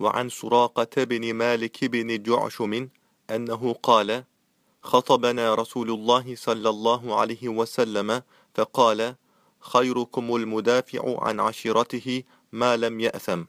وعن سراقة بن مالك بن جعشم أنه قال خطبنا رسول الله صلى الله عليه وسلم فقال خيركم المدافع عن عشيرته ما لم يأثم.